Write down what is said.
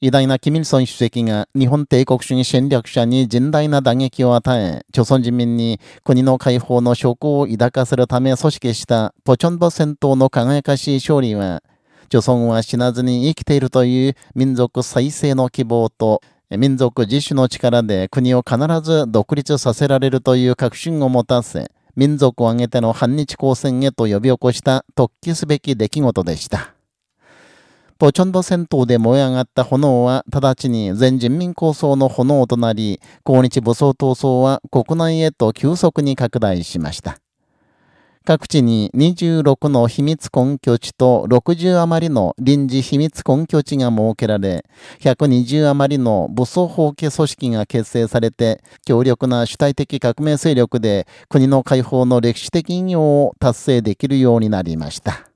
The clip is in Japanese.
偉大なキミルソン主席が日本帝国主義戦略者に甚大な打撃を与え、朝鮮人民に国の解放の証拠を抱かせるため組織したポチョンボ戦闘の輝かしい勝利は、朝鮮は死なずに生きているという民族再生の希望と、民族自主の力で国を必ず独立させられるという確信を持たせ、民族を挙げての反日抗戦へと呼び起こした突起すべき出来事でした。ポチョンド戦闘で燃え上がった炎は直ちに全人民構想の炎となり、抗日武装闘争は国内へと急速に拡大しました。各地に26の秘密根拠地と60余りの臨時秘密根拠地が設けられ、120余りの武装法家組織が結成されて、強力な主体的革命勢力で国の解放の歴史的意義を達成できるようになりました。